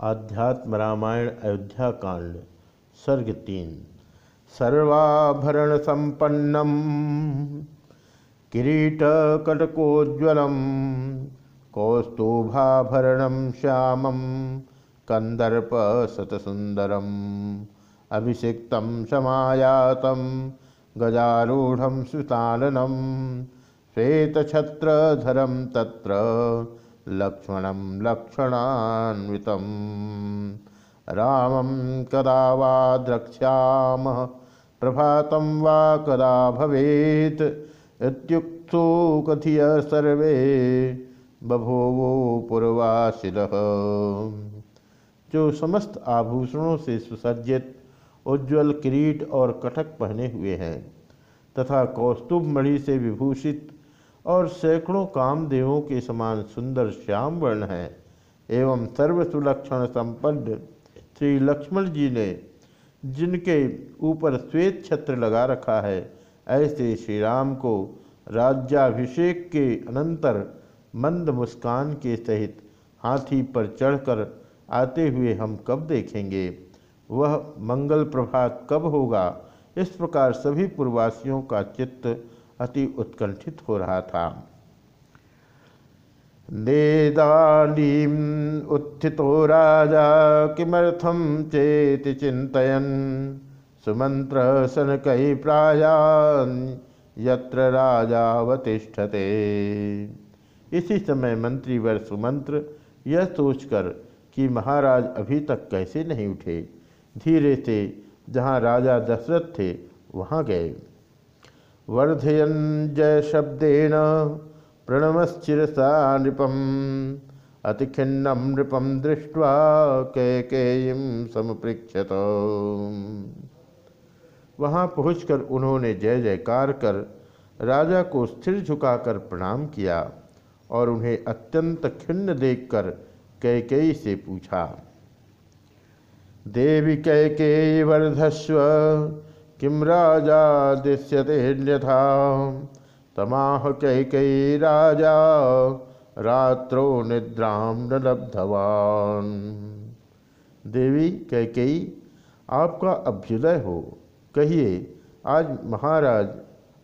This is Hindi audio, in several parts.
आध्यात्म रामायण अयोध्या कांड, सर्ग तीन। सर्वाभरण संपन्नम किरीट कटकोज्वलम कौस्तुभाभरण श्यामम कंदर्प सतसुंदरम अभिषिक्त समायात गजारूढ़ सुताननम श्वेतछत्रधरम तत्र लक्ष्मण लक्षणान्वित रामं कदा वा द्रक्ष्यामः, प्रभातं वा कदा भवेत्? कथिय सर्वे, बभोवो पूर्वाशिलः जो समस्त आभूषणों से सुसज्जित, उज्ज्वल किरीट और कटक पहने हुए हैं, तथा कौस्तुभ मणि से विभूषित और सैकड़ों कामदेवों के समान सुंदर श्याम वर्ण है। एवं सर्वसुलक्षण संपन्न श्री लक्ष्मण जी ने जिनके ऊपर श्वेत छत्र लगा रखा है, ऐसे श्री राम को राज्याभिषेक के अनंतर मंद मुस्कान के सहित हाथी पर चढ़कर आते हुए हम कब देखेंगे? वह मंगल प्रभात कब होगा? इस प्रकार सभी पूर्वासियों का चित्त अति उत्कंठित हो रहा था। नेदानीम उत्थितो राजा किमर्थम चेत चिंतन सुमंत्र सन कई प्रायान, यत्र राजावतिष्ठते इसी समय मंत्री वर सुमंत्र यह सोचकर कि महाराज अभी तक कैसे नहीं उठे, धीरे से जहाँ राजा दशरथ थे, वहाँ गए। वर्धयन जय शब्देन प्रणमश्चिरसा नृपम अतिखिन्नम नृपम दृष्ट्वा कैकेयीम समपृक्षत वहाँ पहुंचकर उन्होंने जय जयकार कर राजा को स्थिर झुकाकर प्रणाम किया और उन्हें अत्यंत खिन्न देखकर कैकेयी से पूछा, देवी कैकेयी वर्धस्व किम राजा दृश्यतेन्यथा तमाह कैकई राजा, रात्रो निद्राम न लब्धवान। देवी कैकई आपका अभ्युदय हो, कहिए, आज महाराज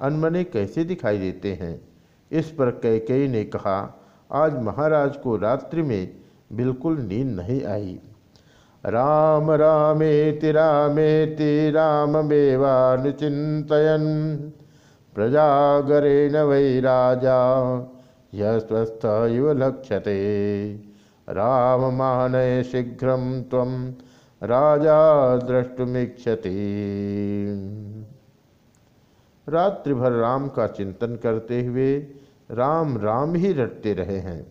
अनमने कैसे दिखाई देते हैं? इस पर कैकई ने कहा, आज महाराज को रात्रि में बिल्कुल नींद नहीं आई। राम रामेति रामेति राममेवानुचिन्तयन्। प्रजागरेण वै राजा यह स्वस्थ इव लक्ष्यते। राममानय शीघ्र तम राजा द्रष्टुमीक्षति रात्रि भर राम का चिंतन करते हुए राम राम ही रटते रहे हैं।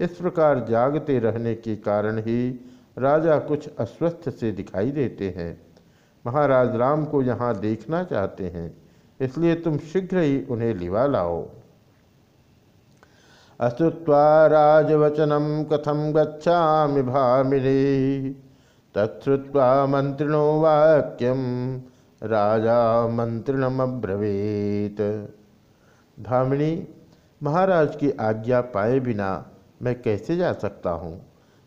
इस प्रकार जागते रहने के कारण ही राजा कुछ अस्वस्थ से दिखाई देते हैं। महाराज राम को यहाँ देखना चाहते हैं, इसलिए तुम शीघ्र ही उन्हें लिवा लाओ। अस्तुत्वा राजवचनम कथम गच्छा भामिनी। तत्वा मंत्रिणो वाक्यम, राजा मंत्रिणम अब्रवीत। भामिनी, महाराज की आज्ञा पाए बिना मैं कैसे जा सकता हूँ?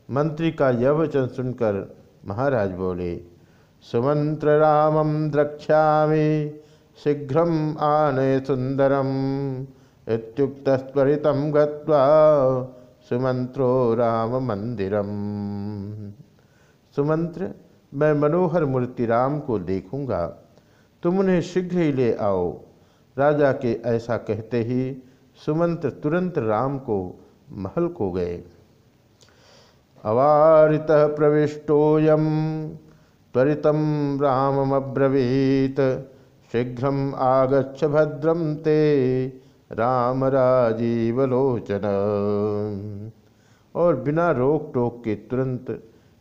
मंत्री का यह वचन सुनकर महाराज बोले सुमंत्र रामम द्रक्षा शीघ्र आनय सुंदरम इतुक्त गत्वा सुमंत्रो राम मंदिरम। सुमंत्र, मैं मनोहर मूर्ति राम को देखूँगा, तुम उन्हें शीघ्र ही ले आओ। राजा के ऐसा कहते ही सुमंत्र तुरंत राम को महल को गए। अवारित प्रविष्टोयम त्वरित रामब्रवीत शीघ्र आगछ भद्रम ते राम राजीवलोचन। और बिना रोक टोक के तुरंत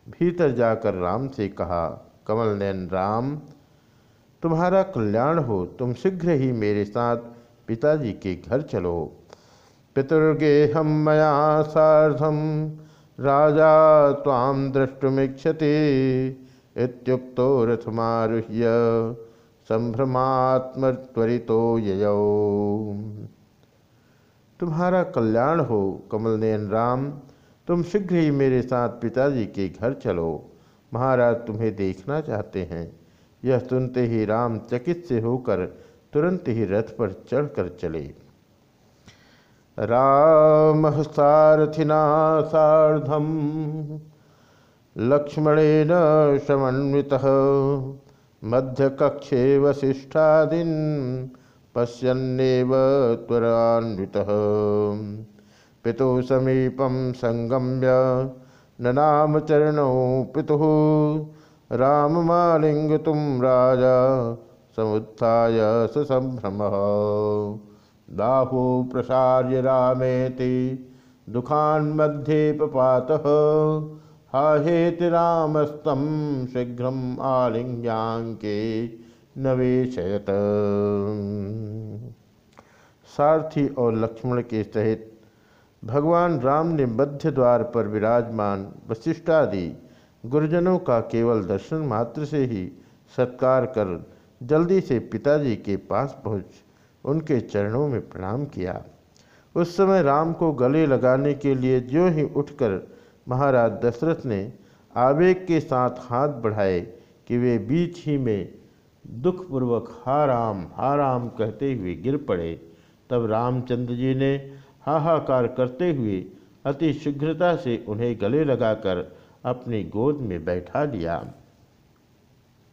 भीतर जाकर राम से कहा, कमल नैन राम, तुम्हारा कल्याण हो, तुम शीघ्र ही मेरे साथ पिताजी के घर चलो। पितुर्गे हम मया साधम राजा ताम द्रष्टुमीक्षति इत्युक्तो रथमारुह्य संभ्रमात्म त्वरितो ययौ। तुम्हारा कल्याण हो कमल नयन राम। तुम शीघ्र ही मेरे साथ पिताजी के घर चलो। महाराज तुम्हें देखना चाहते हैं। यह सुनते ही राम चकित से होकर तुरंत ही रथ पर चढ़कर चले। राम सारथिना साधम लक्ष्मणेन समन्वित। मध्यकक्षे वसिष्ठादीन पश्यन्नेव त्वरान्वितः। पितु समीपम संगम्य ननाम चरणौ पितुः। राममालिंग तुम राजा समुत्थाय सुसंभ्रम। दाहु प्रसार्य रामेति, दुखान मध्ये पपातः। हाहेति रामस्तम शीघ्र आलिंग्यांके नवेशयत। सारथी और लक्ष्मण के सहित भगवान राम ने मध्य द्वार पर विराजमान वशिष्ठादि गुरुजनों का केवल दर्शन मात्र से ही सत्कार कर जल्दी से पिताजी के पास पहुँच उनके चरणों में प्रणाम किया। उस समय राम को गले लगाने के लिए जो ही उठकर महाराज दशरथ ने आवेग के साथ हाथ बढ़ाए कि वे बीच ही में दुखपूर्वक हा राम हा राम कहते हुए गिर पड़े, तब रामचंद्र जी ने हाहाकार करते हुए अति शीघ्रता से उन्हें गले लगाकर अपनी गोद में बैठा लिया।